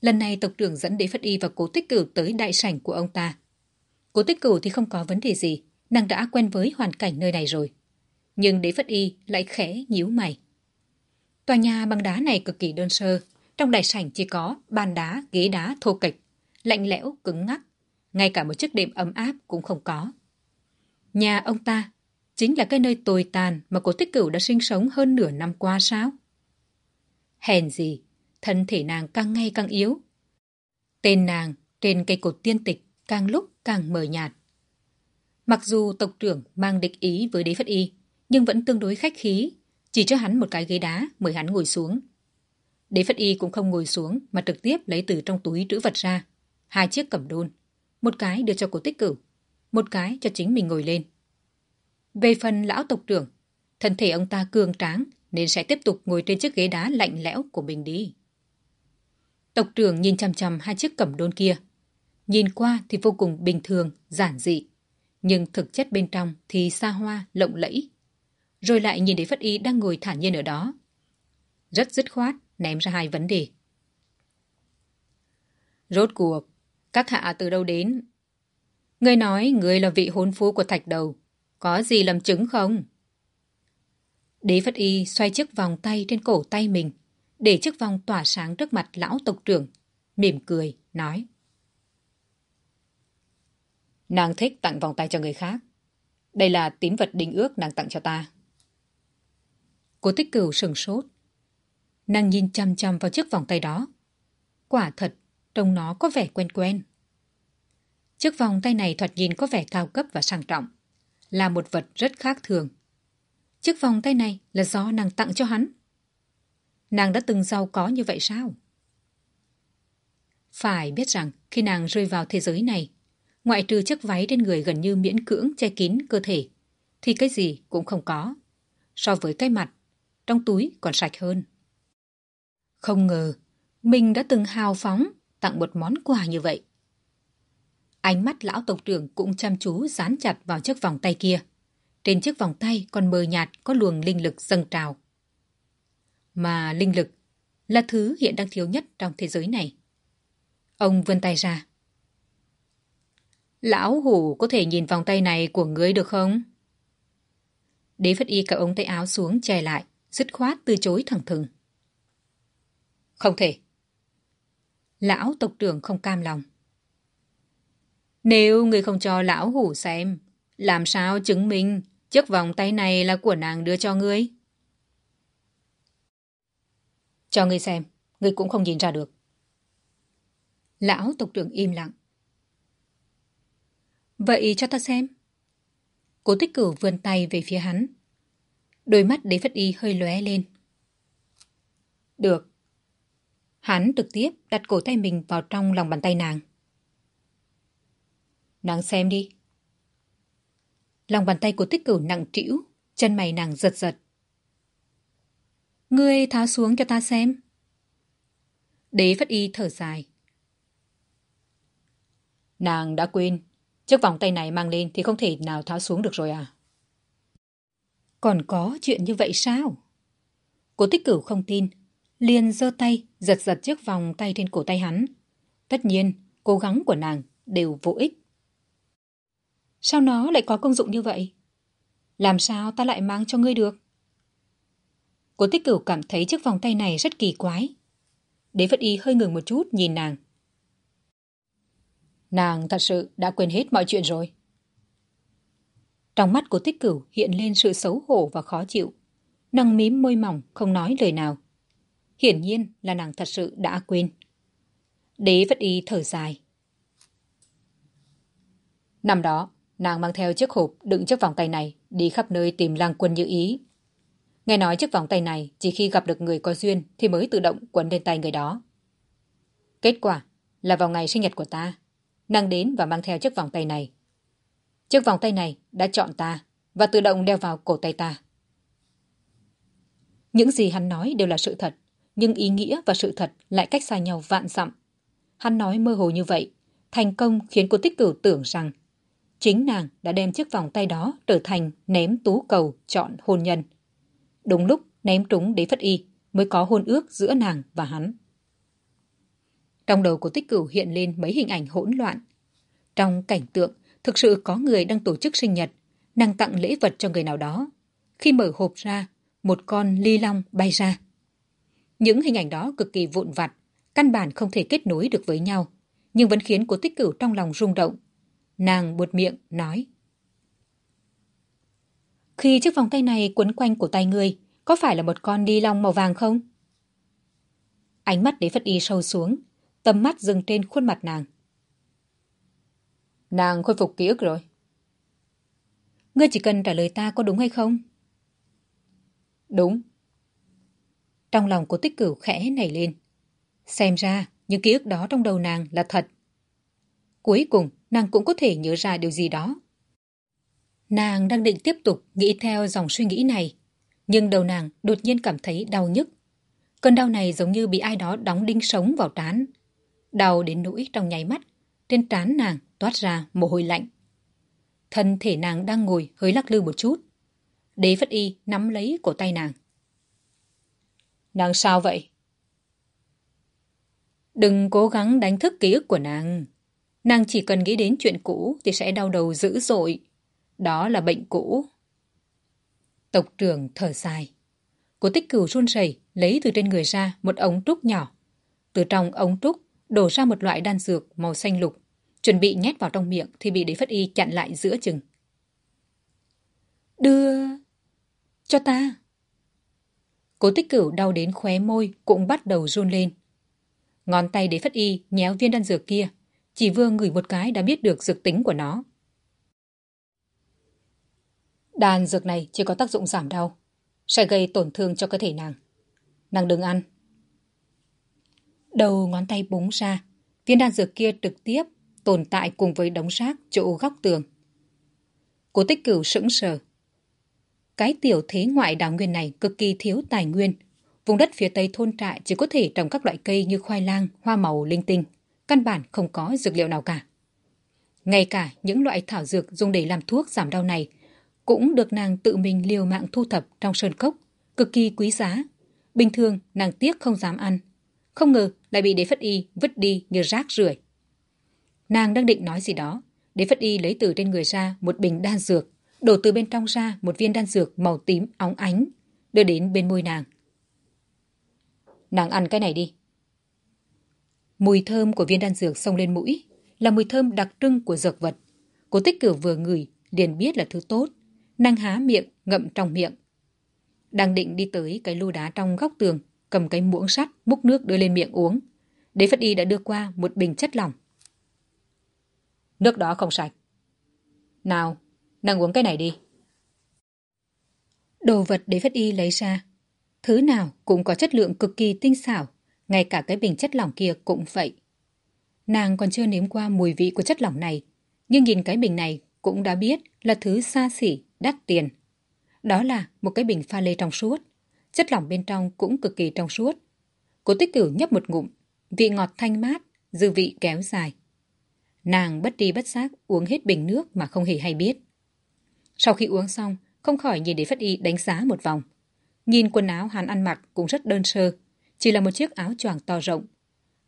Lần này tộc trưởng dẫn đế phất y và cố tích cửu tới đại sảnh của ông ta. Cố tích cửu thì không có vấn đề gì, nàng đã quen với hoàn cảnh nơi này rồi. Nhưng đế phất y lại khẽ nhíu mày. Tòa nhà bằng đá này cực kỳ đơn sơ, trong đại sảnh chỉ có bàn đá, ghế đá thô kịch, lạnh lẽo, cứng ngắc. Ngay cả một chiếc đệm ấm áp cũng không có. Nhà ông ta chính là cái nơi tồi tàn mà cổ tích cửu đã sinh sống hơn nửa năm qua sao? Hèn gì, thân thể nàng càng ngày càng yếu. Tên nàng trên cây cột tiên tịch càng lúc càng mờ nhạt. Mặc dù tộc trưởng mang địch ý với đế phất y, nhưng vẫn tương đối khách khí, chỉ cho hắn một cái ghế đá mời hắn ngồi xuống. Đế Phất Y cũng không ngồi xuống mà trực tiếp lấy từ trong túi trữ vật ra. Hai chiếc cẩm đôn. Một cái đưa cho cổ tích cửu. Một cái cho chính mình ngồi lên. Về phần lão tộc trưởng, thân thể ông ta cường tráng nên sẽ tiếp tục ngồi trên chiếc ghế đá lạnh lẽo của mình đi. Tộc trưởng nhìn chằm chằm hai chiếc cẩm đôn kia. Nhìn qua thì vô cùng bình thường, giản dị. Nhưng thực chất bên trong thì xa hoa, lộng lẫy. Rồi lại nhìn thấy Phất Y đang ngồi thản nhiên ở đó. Rất dứt khoát, ném ra hai vấn đề. Rốt cuộc, các hạ từ đâu đến? Ngươi nói người là vị hôn phu của thạch đầu. Có gì làm chứng không? Đế Phất Y xoay chiếc vòng tay trên cổ tay mình, để chiếc vòng tỏa sáng trước mặt lão tộc trưởng, mỉm cười, nói. Nàng thích tặng vòng tay cho người khác. Đây là tín vật đính ước nàng tặng cho ta. Cô tích cửu sừng sốt, Nàng nhìn chăm chăm vào chiếc vòng tay đó. Quả thật, trông nó có vẻ quen quen. Chiếc vòng tay này thoạt nhìn có vẻ cao cấp và sang trọng, là một vật rất khác thường. Chiếc vòng tay này là do nàng tặng cho hắn. Nàng đã từng giàu có như vậy sao? Phải biết rằng khi nàng rơi vào thế giới này, ngoại trừ chiếc váy trên người gần như miễn cưỡng che kín cơ thể, thì cái gì cũng không có. So với cái mặt, trong túi còn sạch hơn. Không ngờ, mình đã từng hào phóng tặng một món quà như vậy. Ánh mắt lão tộc trưởng cũng chăm chú dán chặt vào chiếc vòng tay kia. Trên chiếc vòng tay còn mờ nhạt có luồng linh lực dâng trào. Mà linh lực là thứ hiện đang thiếu nhất trong thế giới này. Ông vươn tay ra. Lão hủ có thể nhìn vòng tay này của ngươi được không? Đế Phất Y cả ống tay áo xuống che lại, dứt khoát từ chối thẳng thừng. Không thể. Lão tộc trưởng không cam lòng. Nếu người không cho lão hủ xem, làm sao chứng minh chiếc vòng tay này là của nàng đưa cho ngươi? Cho ngươi xem, ngươi cũng không nhìn ra được. Lão tộc trưởng im lặng. Vậy cho ta xem. Cố tích cửu vươn tay về phía hắn. Đôi mắt đế phất y hơi lóe lên. Được. Hắn trực tiếp đặt cổ tay mình vào trong lòng bàn tay nàng. Nàng xem đi. Lòng bàn tay của tích cửu nặng trĩu, chân mày nàng giật giật. Ngươi tháo xuống cho ta xem. Đế phất y thở dài. Nàng đã quên, chiếc vòng tay này mang lên thì không thể nào tháo xuống được rồi à? Còn có chuyện như vậy sao? Cố tích cửu không tin, liền giơ tay, giật giật chiếc vòng tay trên cổ tay hắn. Tất nhiên, cố gắng của nàng đều vô ích. Sao nó lại có công dụng như vậy? Làm sao ta lại mang cho ngươi được? Cố tích cửu cảm thấy chiếc vòng tay này rất kỳ quái. Đế vật Y hơi ngừng một chút nhìn nàng. Nàng thật sự đã quên hết mọi chuyện rồi. Trong mắt của tích cửu hiện lên sự xấu hổ và khó chịu. Nàng mím môi mỏng, không nói lời nào. Hiển nhiên là nàng thật sự đã quên. Đế vất Y thở dài. Năm đó, nàng mang theo chiếc hộp đựng chiếc vòng tay này đi khắp nơi tìm lang quân như ý. Nghe nói chiếc vòng tay này chỉ khi gặp được người có duyên thì mới tự động quấn lên tay người đó. Kết quả là vào ngày sinh nhật của ta, nàng đến và mang theo chiếc vòng tay này. Chiếc vòng tay này đã chọn ta và tự động đeo vào cổ tay ta. Những gì hắn nói đều là sự thật, nhưng ý nghĩa và sự thật lại cách xa nhau vạn dặm. Hắn nói mơ hồ như vậy, thành công khiến cô tích cửu tưởng rằng chính nàng đã đem chiếc vòng tay đó trở thành ném tú cầu chọn hôn nhân. Đúng lúc ném trúng đế phất y mới có hôn ước giữa nàng và hắn. Trong đầu của tích cửu hiện lên mấy hình ảnh hỗn loạn. Trong cảnh tượng, thực sự có người đang tổ chức sinh nhật, nàng tặng lễ vật cho người nào đó. Khi mở hộp ra, một con ly long bay ra. Những hình ảnh đó cực kỳ vụn vặt, căn bản không thể kết nối được với nhau, nhưng vẫn khiến cố tích cửu trong lòng rung động. Nàng buột miệng, nói. Khi chiếc vòng tay này quấn quanh cổ tay ngươi, có phải là một con đi long màu vàng không? Ánh mắt đế phất y sâu xuống, tầm mắt dừng trên khuôn mặt nàng. Nàng khôi phục ký ức rồi. Ngươi chỉ cần trả lời ta có đúng hay không? Đúng. Trong lòng của tích cửu khẽ nảy lên. Xem ra, những ký ức đó trong đầu nàng là thật. Cuối cùng, nàng cũng có thể nhớ ra điều gì đó. Nàng đang định tiếp tục nghĩ theo dòng suy nghĩ này, nhưng đầu nàng đột nhiên cảm thấy đau nhức. Cơn đau này giống như bị ai đó đóng đinh sống vào trán. Đau đến nỗi trong nháy mắt, trên trán nàng toát ra mồ hôi lạnh. Thân thể nàng đang ngồi hơi lắc lư một chút. Đế Phất Y nắm lấy cổ tay nàng. Nàng sao vậy? Đừng cố gắng đánh thức ký ức của nàng. Nàng chỉ cần nghĩ đến chuyện cũ thì sẽ đau đầu dữ dội. Đó là bệnh cũ. Tộc trưởng thở dài. Cô tích cửu run rẩy lấy từ trên người ra một ống trúc nhỏ. Từ trong ống trúc đổ ra một loại đan dược màu xanh lục. Chuẩn bị nhét vào trong miệng thì bị đế phất y chặn lại giữa chừng. Đưa... cho ta. Cố tích cửu đau đến khóe môi cũng bắt đầu run lên. Ngón tay đế phất y nhéo viên đan dược kia. Chỉ vừa ngửi một cái đã biết được dược tính của nó. Đan dược này chỉ có tác dụng giảm đau, sẽ gây tổn thương cho cơ thể nàng. Nàng đừng ăn. Đầu ngón tay búng ra, viên đan dược kia trực tiếp tồn tại cùng với đống rác chỗ góc tường. Cố tích cửu sững sờ. Cái tiểu thế ngoại đảo nguyên này cực kỳ thiếu tài nguyên. Vùng đất phía tây thôn trại chỉ có thể trồng các loại cây như khoai lang, hoa màu, linh tinh. Căn bản không có dược liệu nào cả. Ngay cả những loại thảo dược dùng để làm thuốc giảm đau này cũng được nàng tự mình liều mạng thu thập trong sơn cốc, cực kỳ quý giá. Bình thường nàng tiếc không dám ăn. Không ngờ lại bị đế phất y vứt đi như rác rưởi. Nàng đang định nói gì đó. Đế phất y lấy từ trên người ra một bình đan dược, đổ từ bên trong ra một viên đan dược màu tím óng ánh, đưa đến bên môi nàng. Nàng ăn cái này đi. Mùi thơm của viên đan dược xông lên mũi, là mùi thơm đặc trưng của dược vật. Cố tích cửu vừa ngửi, liền biết là thứ tốt, Nàng há miệng, ngậm trong miệng. Đang định đi tới cái lu đá trong góc tường, cầm cái muỗng sắt, múc nước đưa lên miệng uống. Đế Phất Y đã đưa qua một bình chất lỏng. Nước đó không sạch. Nào, nàng uống cái này đi. Đồ vật Đế Phất Y lấy ra. Thứ nào cũng có chất lượng cực kỳ tinh xảo, ngay cả cái bình chất lỏng kia cũng vậy. Nàng còn chưa nếm qua mùi vị của chất lỏng này, nhưng nhìn cái bình này cũng đã biết là thứ xa xỉ, đắt tiền. Đó là một cái bình pha lê trong suốt. Chất lỏng bên trong cũng cực kỳ trong suốt. Cố tích cửu nhấp một ngụm, vị ngọt thanh mát, dư vị kéo dài. Nàng bất đi bất giác uống hết bình nước mà không hề hay biết. Sau khi uống xong, không khỏi nhìn đến Phất Y đánh giá một vòng. Nhìn quần áo hắn ăn mặc cũng rất đơn sơ, chỉ là một chiếc áo choàng to rộng.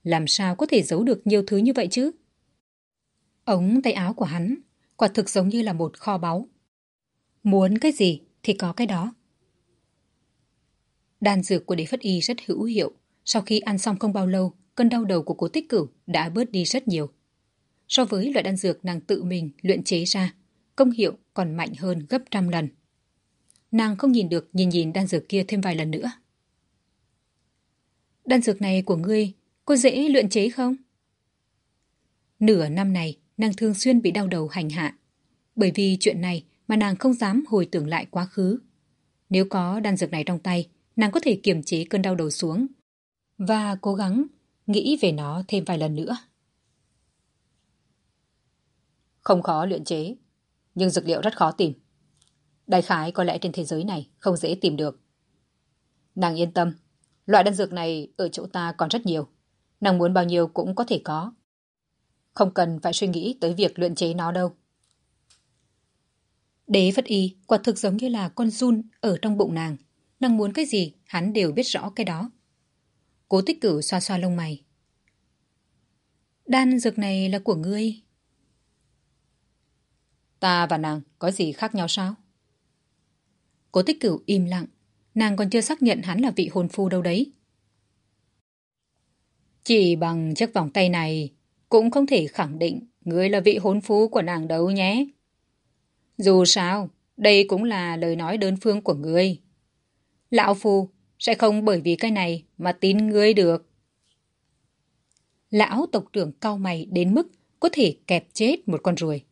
Làm sao có thể giấu được nhiều thứ như vậy chứ? Ống tay áo của hắn quả thực giống như là một kho báu. Muốn cái gì thì có cái đó. Đan dược của đế phất y rất hữu hiệu. Sau khi ăn xong không bao lâu, cơn đau đầu của cố tích cửu đã bớt đi rất nhiều. So với loại đan dược nàng tự mình luyện chế ra, công hiệu còn mạnh hơn gấp trăm lần. Nàng không nhìn được nhìn nhìn đan dược kia thêm vài lần nữa. Đan dược này của ngươi có dễ luyện chế không? Nửa năm này, nàng thường xuyên bị đau đầu hành hạ. Bởi vì chuyện này mà nàng không dám hồi tưởng lại quá khứ. Nếu có đan dược này trong tay, nàng có thể kiềm chế cơn đau đầu xuống và cố gắng nghĩ về nó thêm vài lần nữa. Không khó luyện chế, nhưng dược liệu rất khó tìm. Đại khái có lẽ trên thế giới này không dễ tìm được. Nàng yên tâm, loại đan dược này ở chỗ ta còn rất nhiều. Nàng muốn bao nhiêu cũng có thể có. Không cần phải suy nghĩ tới việc luyện chế nó đâu. Đế phất y quả thực giống như là con run ở trong bụng nàng. Nàng muốn cái gì, hắn đều biết rõ cái đó. Cố tích cửu xoa xoa lông mày. Đan dược này là của ngươi. Ta và nàng có gì khác nhau sao? Cố tích cửu im lặng. Nàng còn chưa xác nhận hắn là vị hôn phu đâu đấy. Chỉ bằng chiếc vòng tay này cũng không thể khẳng định ngươi là vị hôn phu của nàng đâu nhé. Dù sao, đây cũng là lời nói đơn phương của ngươi. Lão Phu sẽ không bởi vì cái này mà tin ngươi được. Lão tộc trưởng cao mày đến mức có thể kẹp chết một con ruồi.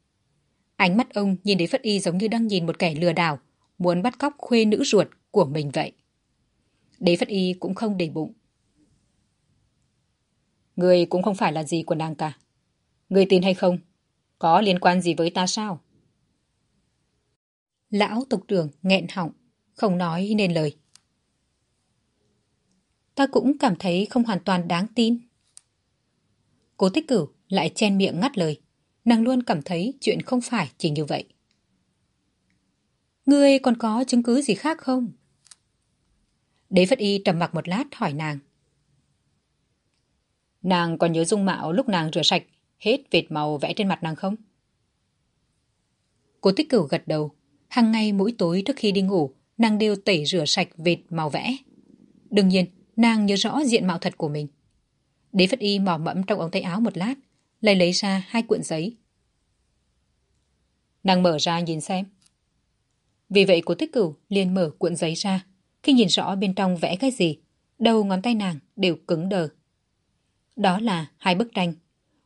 Ánh mắt ông nhìn đến Phất Y giống như đang nhìn một kẻ lừa đảo, muốn bắt cóc khuê nữ ruột của mình vậy. Đế Phất Y cũng không để bụng. Người cũng không phải là gì của nàng cả. Người tin hay không? Có liên quan gì với ta sao? Lão tộc trưởng nghẹn họng, không nói nên lời. Ta cũng cảm thấy không hoàn toàn đáng tin. Cố tích cửu lại chen miệng ngắt lời. Nàng luôn cảm thấy chuyện không phải chỉ như vậy. Ngươi còn có chứng cứ gì khác không? Đế Phất Y trầm mặc một lát hỏi nàng. Nàng còn nhớ dung mạo lúc nàng rửa sạch hết vệt màu vẽ trên mặt nàng không? Cô tích cửu gật đầu. Hàng ngày mỗi tối trước khi đi ngủ, nàng đều tẩy rửa sạch vệt màu vẽ. Đương nhiên, nàng nhớ rõ diện mạo thật của mình. Đế Phất Y mò mẫm trong ống tay áo một lát, lấy lấy ra hai cuộn giấy. Nàng mở ra nhìn xem. Vì vậy cô tích cửu liền mở cuộn giấy ra. Khi nhìn rõ bên trong vẽ cái gì, đầu ngón tay nàng đều cứng đờ. Đó là hai bức tranh.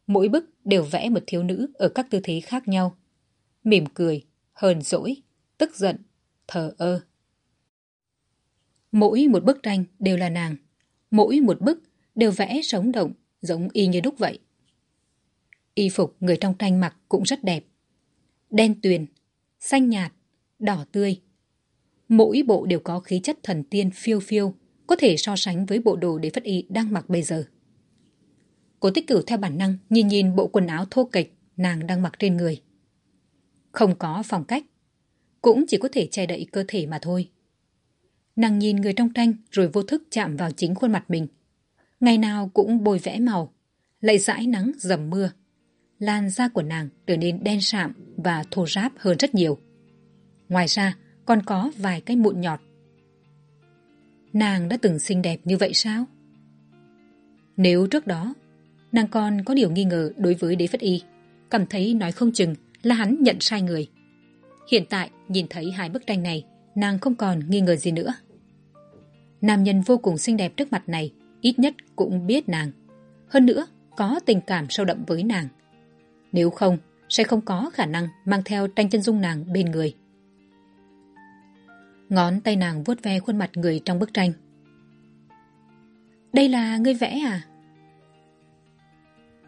Mỗi bức đều vẽ một thiếu nữ ở các tư thế khác nhau. Mỉm cười, hờn dỗi, tức giận, thờ ơ. Mỗi một bức tranh đều là nàng. Mỗi một bức đều vẽ sống động, giống y như đúc vậy. Y phục người trong tranh mặc cũng rất đẹp. Đen tuyền, xanh nhạt, đỏ tươi. Mỗi bộ đều có khí chất thần tiên phiêu phiêu, có thể so sánh với bộ đồ đế phất y đang mặc bây giờ. Cố tích cửu theo bản năng nhìn nhìn bộ quần áo thô kệch nàng đang mặc trên người. Không có phong cách, cũng chỉ có thể che đậy cơ thể mà thôi. Nàng nhìn người trong tranh rồi vô thức chạm vào chính khuôn mặt mình. Ngày nào cũng bôi vẽ màu, lại dãi nắng dầm mưa. Làn da của nàng trở nên đen sạm và thô ráp hơn rất nhiều. Ngoài ra, còn có vài cái mụn nhọt. Nàng đã từng xinh đẹp như vậy sao? Nếu trước đó, nàng còn có điều nghi ngờ đối với đế phất y, cảm thấy nói không chừng là hắn nhận sai người. Hiện tại, nhìn thấy hai bức tranh này, nàng không còn nghi ngờ gì nữa. Nam nhân vô cùng xinh đẹp trước mặt này, ít nhất cũng biết nàng. Hơn nữa, có tình cảm sâu đậm với nàng. Nếu không, sẽ không có khả năng mang theo tranh chân dung nàng bên người. Ngón tay nàng vuốt ve khuôn mặt người trong bức tranh. Đây là ngươi vẽ à?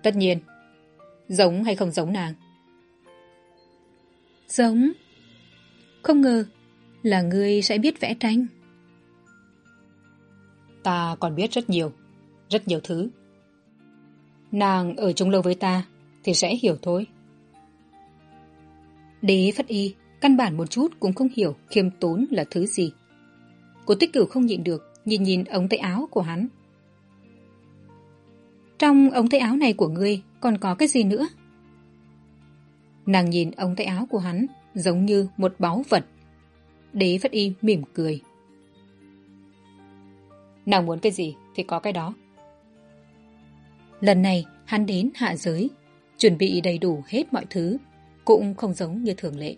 Tất nhiên. Giống hay không giống nàng? Giống. Không ngờ là ngươi sẽ biết vẽ tranh. Ta còn biết rất nhiều, rất nhiều thứ. Nàng ở chung lâu với ta thì sẽ hiểu thôi. Đế Phất Y căn bản một chút cũng không hiểu khiêm tốn là thứ gì. Cô tích cửu không nhịn được, nhìn nhìn ống tay áo của hắn. Trong ống tay áo này của ngươi còn có cái gì nữa? Nàng nhìn ống tay áo của hắn giống như một báu vật. Đế Phất Y mỉm cười. Nàng muốn cái gì thì có cái đó. Lần này hắn đến hạ giới, chuẩn bị đầy đủ hết mọi thứ, cũng không giống như thường lệ.